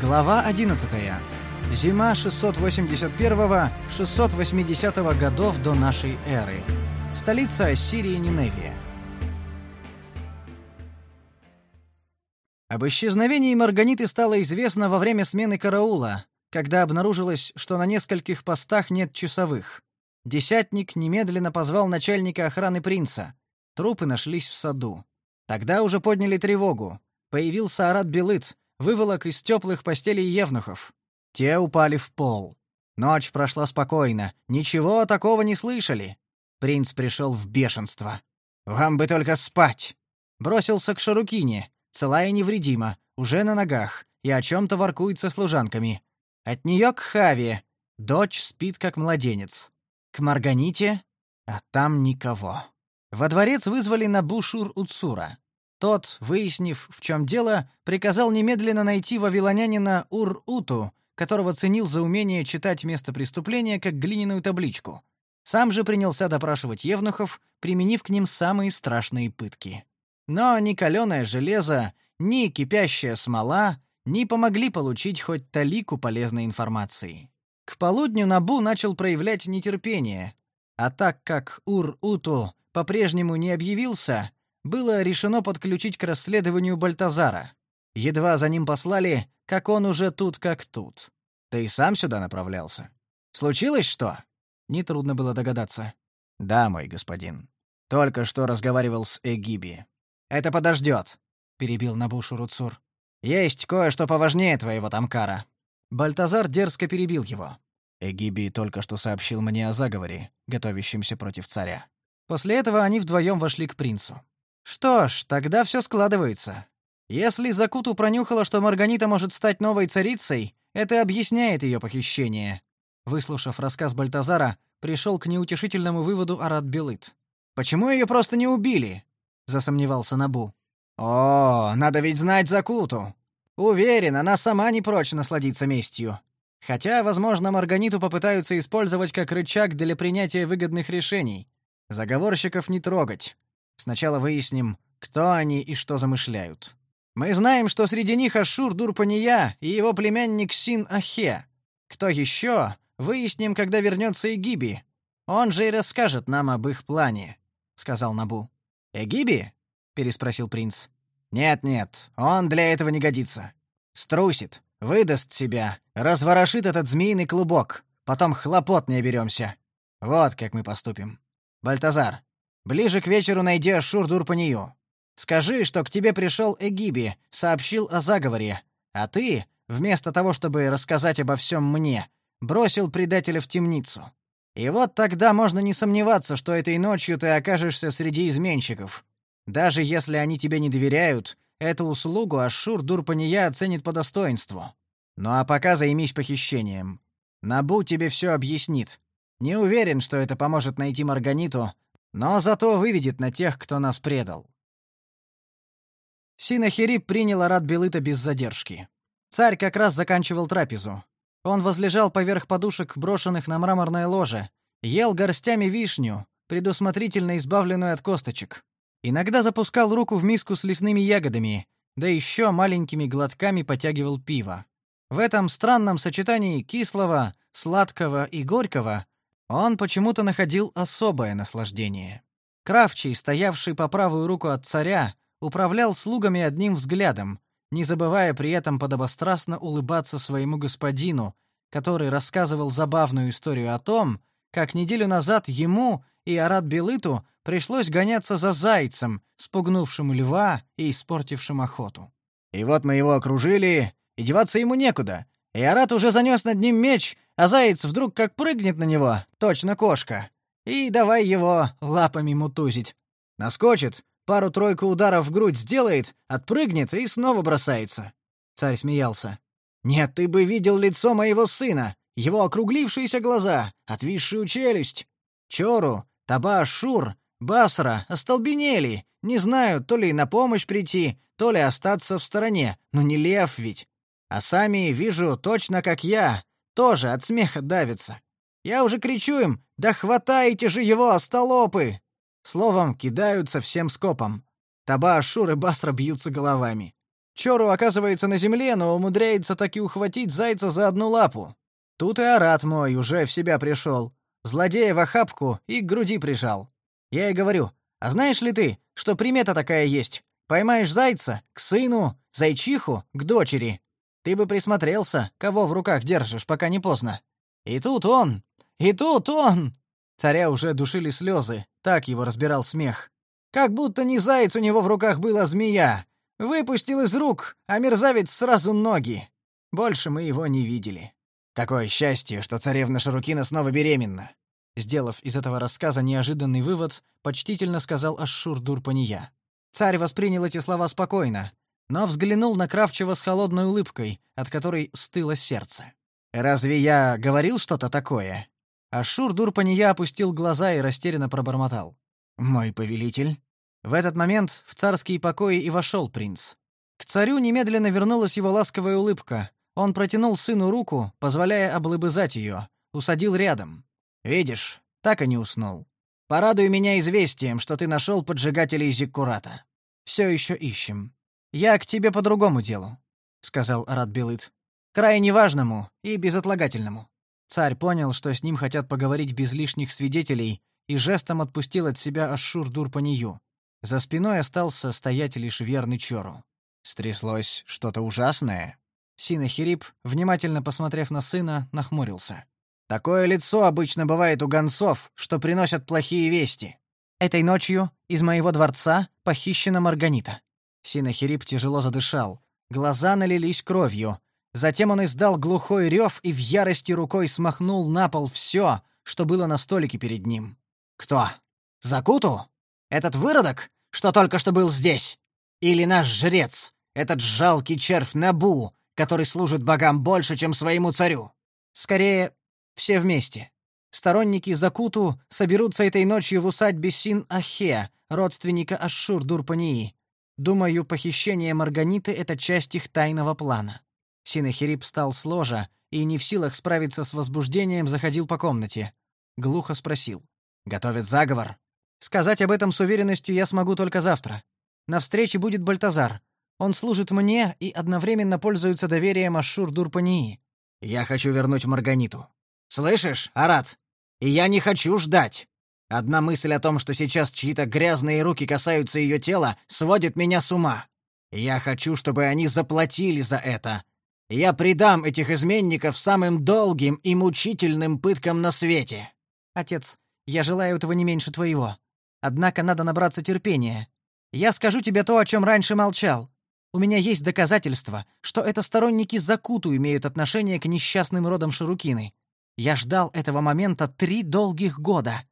Глава 11. Зима 681-680 годов до нашей эры. Столица Ассирии Ниневия. Об исчезновении Марганиты стало известно во время смены караула, когда обнаружилось, что на нескольких постах нет часовых. Десятник немедленно позвал начальника охраны принца. Трупы нашлись в саду. Тогда уже подняли тревогу. Появился Арат Белыт, выволок из теплых постелей евнухов. Те упали в пол. Ночь прошла спокойно, ничего такого не слышали. Принц пришел в бешенство. «Вам бы только спать!» Бросился к Шарукине, целая невредима, уже на ногах, и о чем-то воркует со служанками. От нее к Хаве. Дочь спит, как младенец. К Марганите, а там никого. Во дворец вызвали Набушур-Уцура. Тот, выяснив, в чем дело, приказал немедленно найти вавилонянина Ур-Уту, которого ценил за умение читать место преступления как глиняную табличку. Сам же принялся допрашивать евнухов, применив к ним самые страшные пытки. Но ни каленое железо, ни кипящая смола не помогли получить хоть талику полезной информации. К полудню Набу начал проявлять нетерпение, а так как Ур-Уту по-прежнему не объявился, было решено подключить к расследованию Бальтазара. Едва за ним послали, как он уже тут как тут. Ты и сам сюда направлялся. Случилось что? Нетрудно было догадаться. Да, мой господин. Только что разговаривал с Эгиби. Это подождет, перебил Набушу Руцур. Есть кое-что поважнее твоего тамкара. Бальтазар дерзко перебил его. Эгиби только что сообщил мне о заговоре, готовящемся против царя. После этого они вдвоем вошли к принцу. Что ж, тогда все складывается. Если Закуту пронюхала, что Марганита может стать новой царицей, это объясняет ее похищение. Выслушав рассказ Бальтазара, пришел к неутешительному выводу Арат Белыт. Почему ее просто не убили? засомневался Набу. О, надо ведь знать Закуту. Уверен, она сама не прочь насладиться местью. Хотя, возможно, Марганиту попытаются использовать как рычаг для принятия выгодных решений. Заговорщиков не трогать. Сначала выясним, кто они и что замышляют. Мы знаем, что среди них Ашур Дурпания и его племянник Син Ахе. Кто еще? Выясним, когда вернется Эгиби. Он же и расскажет нам об их плане, сказал Набу. Эгиби? переспросил принц. Нет, нет, он для этого не годится. Струсит, выдаст себя, разворошит этот змеиный клубок, потом хлопот не оберемся. Вот как мы поступим. Бальтазар, ближе к вечеру найди Ашур Дурпанию. Скажи, что к тебе пришел Эгиби, сообщил о заговоре, а ты, вместо того, чтобы рассказать обо всем мне, бросил предателя в темницу. И вот тогда можно не сомневаться, что этой ночью ты окажешься среди изменщиков. Даже если они тебе не доверяют, эту услугу Ашур Дурпания оценит по достоинству. Ну а пока займись похищением. Набу тебе все объяснит. Не уверен, что это поможет найти Марганиту, но зато выведет на тех, кто нас предал. Синахирип принял Арат Белыта без задержки. Царь как раз заканчивал трапезу. Он возлежал поверх подушек, брошенных на мраморное ложе, ел горстями вишню, предусмотрительно избавленную от косточек. Иногда запускал руку в миску с лесными ягодами, да еще маленькими глотками потягивал пиво. В этом странном сочетании кислого, сладкого и горького он почему-то находил особое наслаждение. Кравчий, стоявший по правую руку от царя, управлял слугами одним взглядом, не забывая при этом подобострастно улыбаться своему господину, который рассказывал забавную историю о том, как неделю назад ему и Арат Белыту пришлось гоняться за зайцем, спугнувшим льва и испортившим охоту. И вот мы его окружили, и деваться ему некуда. И Арат уже занес над ним меч, а заяц вдруг как прыгнет на него, точно кошка. И давай его лапами мутузить. Наскочит, пару-тройку ударов в грудь сделает, отпрыгнет и снова бросается. Царь смеялся. Нет, ты бы видел лицо моего сына, его округлившиеся глаза, отвисшую челюсть. Чору, Таба, Шур, Басра остолбенели, не знают то ли на помощь прийти, то ли остаться в стороне. Ну не лев ведь. А сами, вижу, точно как я, тоже от смеха давятся. Я уже кричу им: "Да хватайте же его, остолопы!" Словом, кидаются всем скопом. Таба, Ашур и Басра бьются головами. Чору оказывается на земле, но умудряется таки ухватить зайца за одну лапу. Тут и Арат мой уже в себя пришел. Злодея в охапку и к груди прижал. Я и говорю, а знаешь ли ты, что примета такая есть? Поймаешь зайца — к сыну, зайчиху — к дочери. Ты бы присмотрелся, кого в руках держишь, пока не поздно. И тут он, и тут он. Царя уже душили слезы, так его разбирал смех. Как будто не заяц у него в руках была змея. Выпустил из рук, а мерзавец сразу ноги. Больше мы его не видели. Какое счастье, что царевна Шарукина снова беременна. Сделав из этого рассказа неожиданный вывод, почтительно сказал Ашшур Дурпания. Царь воспринял эти слова спокойно, но взглянул на Кравчева с холодной улыбкой, от которой стыло сердце. «Разве я говорил что-то такое?» Ашур Дурпания опустил глаза и растерянно пробормотал. «Мой повелитель». В этот момент в царские покои и вошел принц. К царю немедленно вернулась его ласковая улыбка. Он протянул сыну руку, позволяя облыбызать ее, усадил рядом. «Видишь, так и не уснул. Порадуй меня известием, что ты нашел поджигателей Зиккурата. Все еще ищем. Я к тебе по другому делу», — сказал Арат Белыт. «Крайне важному и безотлагательному». Царь понял, что с ним хотят поговорить без лишних свидетелей, и жестом отпустил от себя Ашшур Дурпанию. За спиной остался стоять лишь верный Чору. Стряслось что-то ужасное. Синахирип, внимательно посмотрев на сына, нахмурился. Такое лицо обычно бывает у гонцов, что приносят плохие вести. Этой ночью из моего дворца похищена Марганита. Синахирип тяжело задышал. Глаза налились кровью. Затем он издал глухой рев и в ярости рукой смахнул на пол все, что было на столике перед ним. «Кто? Закуту? Этот выродок, что только что был здесь? Или наш жрец, этот жалкий червь Набу, который служит богам больше, чем своему царю? Скорее, все вместе. Сторонники Закуту соберутся этой ночью в усадьбе Син-Ахе, родственника Ашшур-Дурпании. Думаю, похищение Марганиты — это часть их тайного плана. Синахирип встал с ложа и, не в силах справиться с возбуждением, заходил по комнате. Глухо спросил. «Готовят заговор?» «Сказать об этом с уверенностью я смогу только завтра. На встрече будет Бальтазар. Он служит мне и одновременно пользуется доверием Ашшур-Дурпании. Я хочу вернуть Марганиту. Слышишь, Арат? И я не хочу ждать. Одна мысль о том, что сейчас чьи-то грязные руки касаются ее тела, сводит меня с ума. Я хочу, чтобы они заплатили за это. Я предам этих изменников самым долгим и мучительным пыткам на свете. Отец, я желаю этого не меньше твоего. Однако надо набраться терпения. Я скажу тебе то, о чем раньше молчал. У меня есть доказательства, что это сторонники Закуту имеют отношение к несчастным родам Шарукины. Я ждал этого момента три долгих года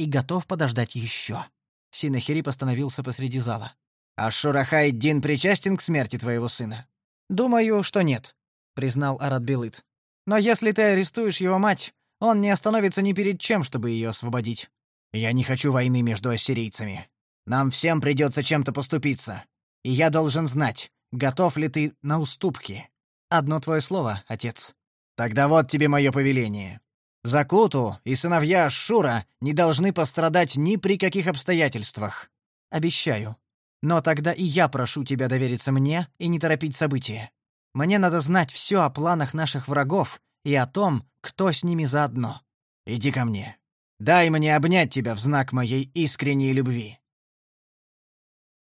и готов подождать еще. Синахирип остановился посреди зала. «А Шурахай-Дин причастен к смерти твоего сына?» «Думаю, что нет», — признал Арат Белыт. «Но если ты арестуешь его мать, он не остановится ни перед чем, чтобы ее освободить». «Я не хочу войны между ассирийцами. Нам всем придется чем-то поступиться. И я должен знать, готов ли ты на уступки. Одно твое слово, отец. Тогда вот тебе мое повеление. Закуту и сыновья Шура не должны пострадать ни при каких обстоятельствах. Обещаю. Но тогда и я прошу тебя довериться мне и не торопить события. Мне надо знать все о планах наших врагов и о том, кто с ними заодно. Иди ко мне. Дай мне обнять тебя в знак моей искренней любви.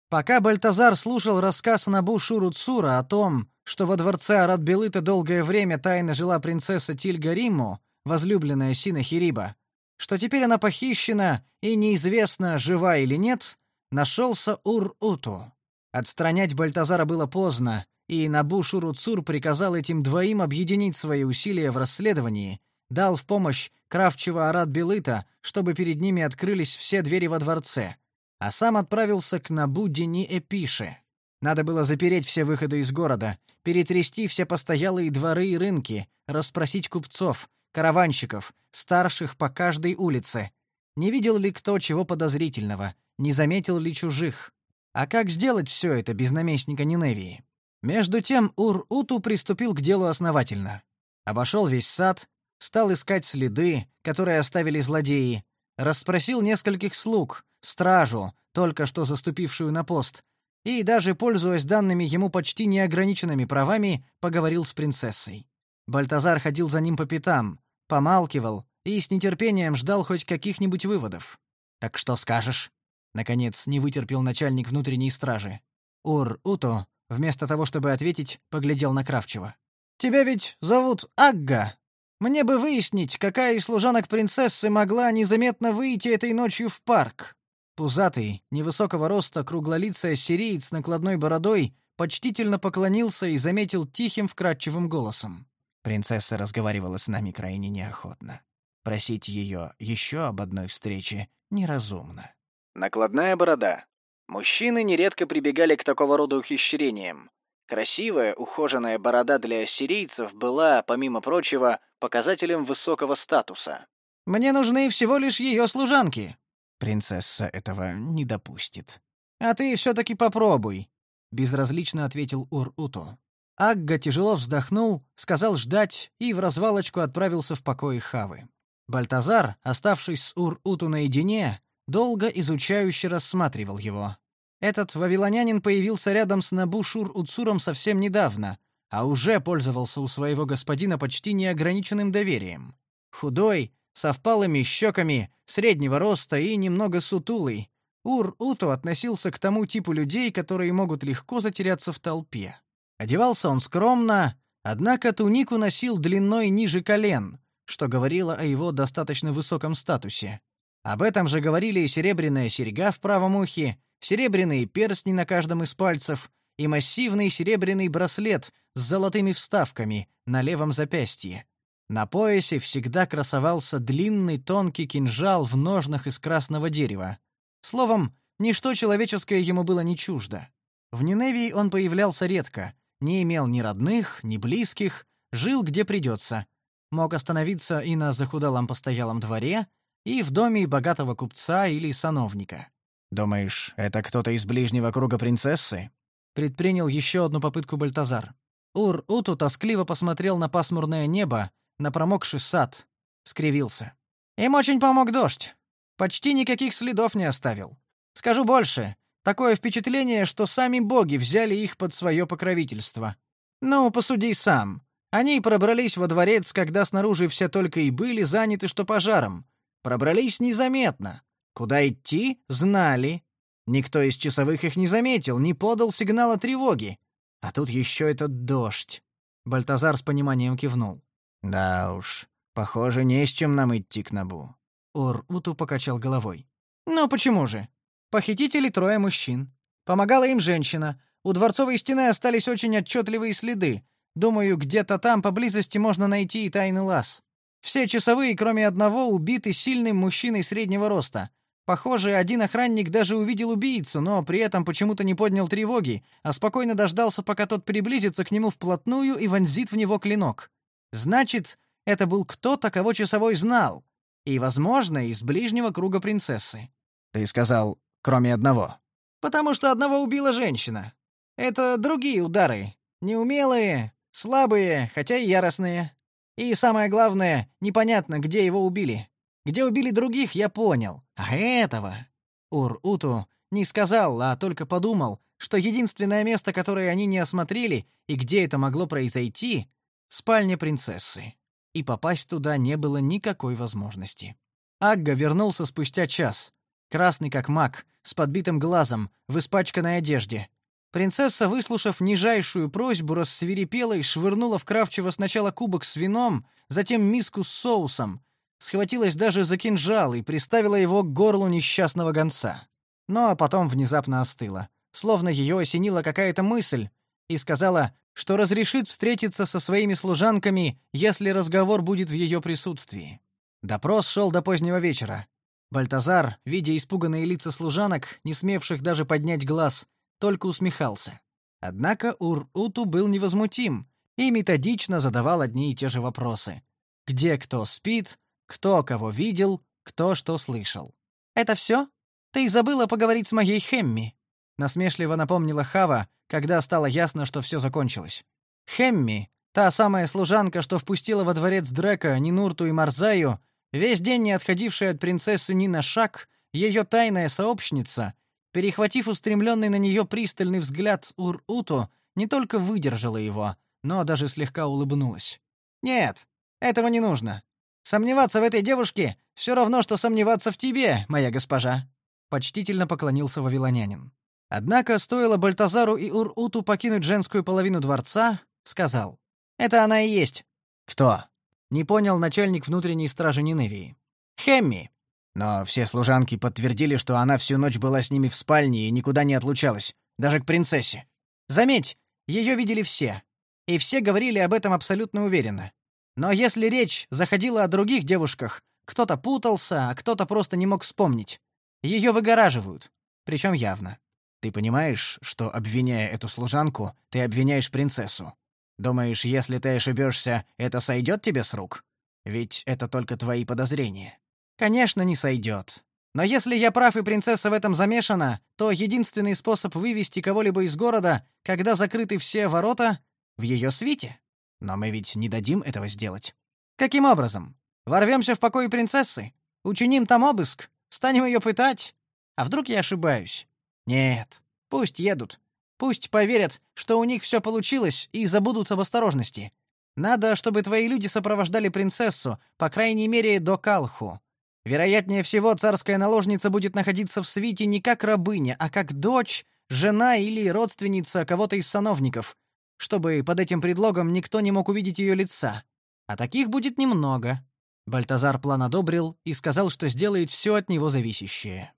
Пока Бальтазар слушал рассказ Набу Шуруцура о том, что во дворце Аратбелыта долгое время тайно жила принцесса Тильгариму, возлюбленная Сина Хириба, что теперь она похищена и неизвестно, жива или нет, нашелся Ур-Уту. Отстранять Бальтазара было поздно, и Набу Шуруцур приказал этим двоим объединить свои усилия в расследовании, дал в помощь Кравчева Арат-Белыта, чтобы перед ними открылись все двери во дворце — а сам отправился к Набу-Дени-Эпише. Надо было запереть все выходы из города, перетрясти все постоялые дворы и рынки, расспросить купцов, караванщиков, старших по каждой улице. Не видел ли кто чего подозрительного, не заметил ли чужих? А как сделать все это без наместника Ниневии? Между тем Ур-Уту приступил к делу основательно. Обошел весь сад, стал искать следы, которые оставили злодеи, расспросил нескольких слуг, стражу, только что заступившую на пост, и, даже пользуясь данными ему почти неограниченными правами, поговорил с принцессой. Бальтазар ходил за ним по пятам, помалкивал и с нетерпением ждал хоть каких-нибудь выводов. «Так что скажешь?» Наконец, не вытерпел начальник внутренней стражи. Ур-Уто, вместо того, чтобы ответить, поглядел на Кравчева. «Тебя ведь зовут Агга. Мне бы выяснить, какая из служанок принцессы могла незаметно выйти этой ночью в парк». Пузатый, невысокого роста, круглолицый ассириец с накладной бородой почтительно поклонился и заметил тихим вкрадчивым голосом. Принцесса разговаривала с нами крайне неохотно. Просить ее еще об одной встрече неразумно. Накладная борода. Мужчины нередко прибегали к такого рода ухищрениям. Красивая, ухоженная борода для ассирийцев была, помимо прочего, показателем высокого статуса. «Мне нужны всего лишь ее служанки». Принцесса этого не допустит. «А ты все-таки попробуй», — безразлично ответил Ур-Уту. Агга тяжело вздохнул, сказал ждать и в развалочку отправился в покои Хавы. Бальтазар, оставшись с Ур-Уту наедине, долго изучающе рассматривал его. Этот вавилонянин появился рядом с Набушур-Уцуром совсем недавно, а уже пользовался у своего господина почти неограниченным доверием. Худой, со впалыми щеками, среднего роста и немного сутулый, Ур-Уту относился к тому типу людей, которые могут легко затеряться в толпе. Одевался он скромно, однако тунику носил длиной ниже колен, что говорило о его достаточно высоком статусе. Об этом же говорили и серебряная серьга в правом ухе, серебряные перстни на каждом из пальцев и массивный серебряный браслет с золотыми вставками на левом запястье. На поясе всегда красовался длинный тонкий кинжал в ножнах из красного дерева. Словом, ничто человеческое ему было не чуждо. В Ниневии он появлялся редко, не имел ни родных, ни близких, жил где придется. Мог остановиться и на захудалом постоялом дворе, и в доме богатого купца или сановника. «Думаешь, это кто-то из ближнего круга принцессы?» Предпринял еще одну попытку Бальтазар. Ур-Уту тоскливо посмотрел на пасмурное небо, на промокший сад. Скривился. «Им очень помог дождь. Почти никаких следов не оставил. Скажу больше. Такое впечатление, что сами боги взяли их под свое покровительство. Ну, посуди сам. Они пробрались во дворец, когда снаружи все только и были заняты что пожаром. Пробрались незаметно. Куда идти — знали. Никто из часовых их не заметил, не подал сигнала тревоги. А тут еще этот дождь. Бальтазар с пониманием кивнул. Да уж, похоже, не с чем нам идти к Набу. Ур-Уту покачал головой. Ну почему же? Похитители трое мужчин. Помогала им женщина. У дворцовой стены остались очень отчетливые следы. Думаю, где-то там поблизости можно найти и тайный лаз. Все часовые, кроме одного, убиты сильным мужчиной среднего роста. Похоже, один охранник даже увидел убийцу, но при этом почему-то не поднял тревоги, а спокойно дождался, пока тот приблизится к нему вплотную и вонзит в него клинок. Значит, это был кто-то, кого часовой знал. И, возможно, из ближнего круга принцессы. Ты сказал, кроме одного. Потому что одного убила женщина. Это другие удары. Неумелые, слабые, хотя и яростные. И самое главное, непонятно, где его убили. Где убили других, я понял. А этого... Ур-Уту не сказал, а только подумал, что единственное место, которое они не осмотрели, и где это могло произойти — спальня принцессы. И попасть туда не было никакой возможности. Агга вернулся спустя час, красный как мак, с подбитым глазом, в испачканной одежде. Принцесса, выслушав нижайшую просьбу, рассвирепела и швырнула в Кравчева сначала кубок с вином, затем миску с соусом, схватилась даже за кинжал и приставила его к горлу несчастного гонца. Но потом внезапно остыла, словно ее осенила какая-то мысль, и сказала, что разрешит встретиться со своими служанками, если разговор будет в ее присутствии. Допрос шел до позднего вечера. Бальтазар, видя испуганные лица служанок, не смевших даже поднять глаз, только усмехался. Однако Ур-Уту был невозмутим и методично задавал одни и те же вопросы. Где кто спит, кто кого видел, кто что слышал. «Это все? Ты забыла поговорить с моей Хемми?» Насмешливо напомнила Хава, когда стало ясно, что все закончилось. Хемми, та самая служанка, что впустила во дворец Дрека Нинурту и Марзаю, Весь день не отходившая от принцессы ни на шаг, ее тайная сообщница, перехватив устремленный на нее пристальный взгляд Ур-Уту, не только выдержала его, но даже слегка улыбнулась. «Нет, этого не нужно. Сомневаться в этой девушке все равно, что сомневаться в тебе, моя госпожа», — почтительно поклонился вавилонянин. Однако стоило Бальтазару и Ур-Уту покинуть женскую половину дворца, сказал. «Это она и есть». «Кто?» — не понял начальник внутренней стражи Ниневии. «Хемми». Но все служанки подтвердили, что она всю ночь была с ними в спальне и никуда не отлучалась, даже к принцессе. Заметь, ее видели все. И все говорили об этом абсолютно уверенно. Но если речь заходила о других девушках, кто-то путался, а кто-то просто не мог вспомнить. Ее выгораживают, причем явно. Ты понимаешь, что, обвиняя эту служанку, ты обвиняешь принцессу? Думаешь, если ты ошибешься, это сойдет тебе с рук? Ведь это только твои подозрения. Конечно, не сойдет. Но если я прав и принцесса в этом замешана, то единственный способ вывести кого-либо из города, когда закрыты все ворота, в ее свите. Но мы ведь не дадим этого сделать. Каким образом? Ворвемся в покой принцессы? Учиним там обыск? Станем ее пытать? А вдруг я ошибаюсь? Нет, пусть едут. Пусть поверят, что у них все получилось, и забудут об осторожности. Надо, чтобы твои люди сопровождали принцессу, по крайней мере, до Калху. Вероятнее всего, царская наложница будет находиться в свите не как рабыня, а как дочь, жена или родственница кого-то из сановников, чтобы под этим предлогом никто не мог увидеть ее лица. А таких будет немного. Бальтазар план одобрил и сказал, что сделает все от него зависящее.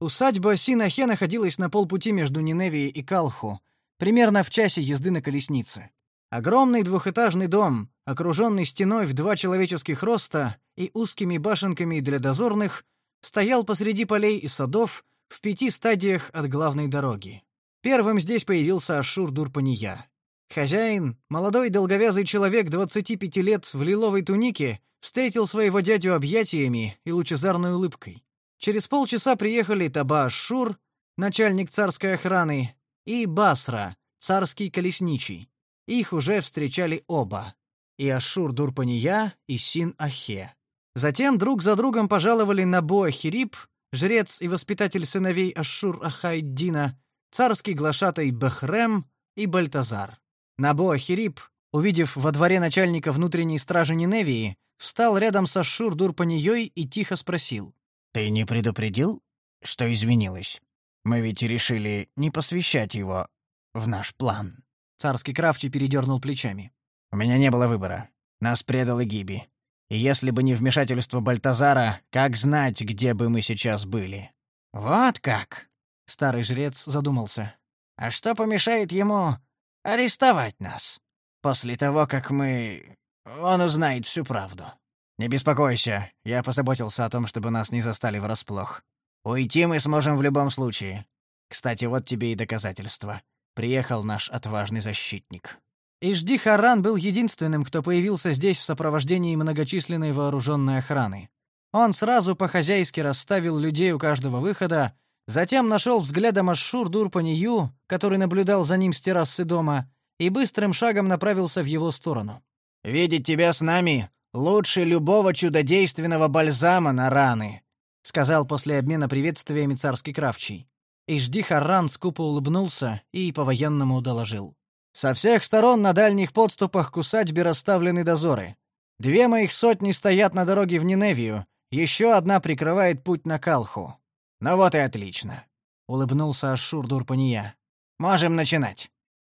Усадьба Синахе находилась на полпути между Ниневией и Калху, примерно в часе езды на колеснице. Огромный двухэтажный дом, окруженный стеной в два человеческих роста и узкими башенками для дозорных, стоял посреди полей и садов в пяти стадиях от главной дороги. Первым здесь появился Ашур Дурпания. Хозяин, молодой долговязый человек 25 лет в лиловой тунике, встретил своего дядю объятиями и лучезарной улыбкой. Через полчаса приехали Таба Ашур, начальник царской охраны, и Басра, царский колесничий. Их уже встречали оба — и Ашур Дурпания, и Син Ахе. Затем друг за другом пожаловали Набо Ахирип, жрец и воспитатель сыновей Ашур Ахайдина, царский глашатай Бехрем и Бальтазар. Набо Ахирип, увидев во дворе начальника внутренней стражи Ниневии, встал рядом с Ашур Дурпанией и тихо спросил. Ты не предупредил, что изменилось? Мы ведь решили не посвящать его в наш план. Царский Кравчий передернул плечами. У меня не было выбора. Нас предал Игиби. И если бы не вмешательство Бальтазара, как знать, где бы мы сейчас были? Вот как. Старый жрец задумался. А что помешает ему арестовать нас после того, как мы он узнает всю правду? «Не беспокойся, я позаботился о том, чтобы нас не застали врасплох. Уйти мы сможем в любом случае. Кстати, вот тебе и доказательства. Приехал наш отважный защитник». Ижди Харан был единственным, кто появился здесь в сопровождении многочисленной вооруженной охраны. Он сразу по-хозяйски расставил людей у каждого выхода, затем нашел взглядом Ашшур Дурпанию, который наблюдал за ним с террасы дома, и быстрым шагом направился в его сторону. «Видеть тебя с нами лучше любого чудодейственного бальзама на раны», — сказал после обмена приветствиями царский кравчий. Ижди Харран скупо улыбнулся и по-военному доложил. «Со всех сторон на дальних подступах к усадьбе расставлены дозоры. Две моих сотни стоят на дороге в Ниневию, еще одна прикрывает путь на Калху. Ну вот и отлично», — улыбнулся Ашур Дурпания. «Можем начинать».